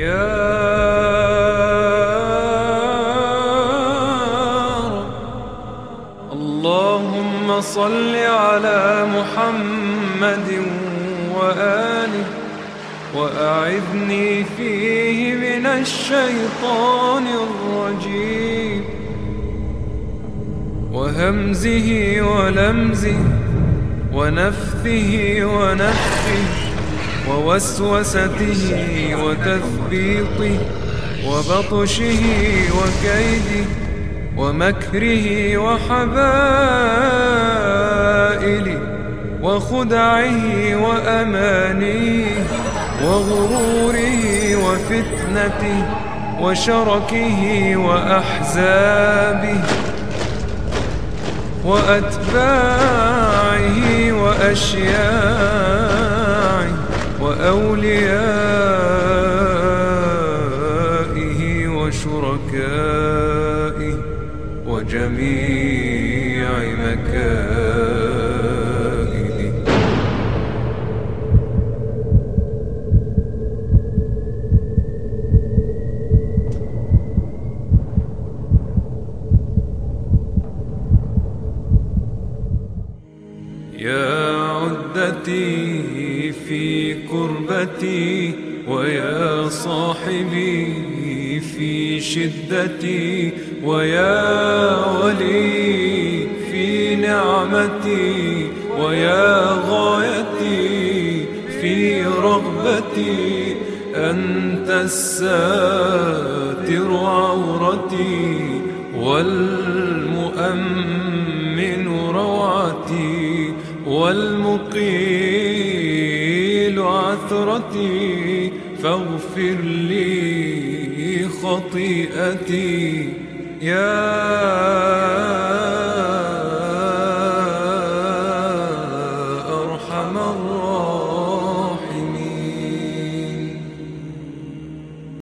يا رب. اللهم صل على محمد وآله وأعذني فيه من الشيطان الرجيم. وهمزه ولمزه ونفثه ونفخه ووسوسته وتثبيطه وبطشه وكيده ومكره وحبائله وخدعه وأمانيه وغروره وفتنته وشركه وأحزابه وأتباعه وأشياعه وأوليائه وشركائه وجميع مكائده عدتي في كربتي ويا صاحبي في شدتي ويا ولي في نعمتي ويا غايتي في رغبتي. أنت الساتر عورتي والمؤمن والمقيل عثرتي فاغفر لي خطيئتي. يا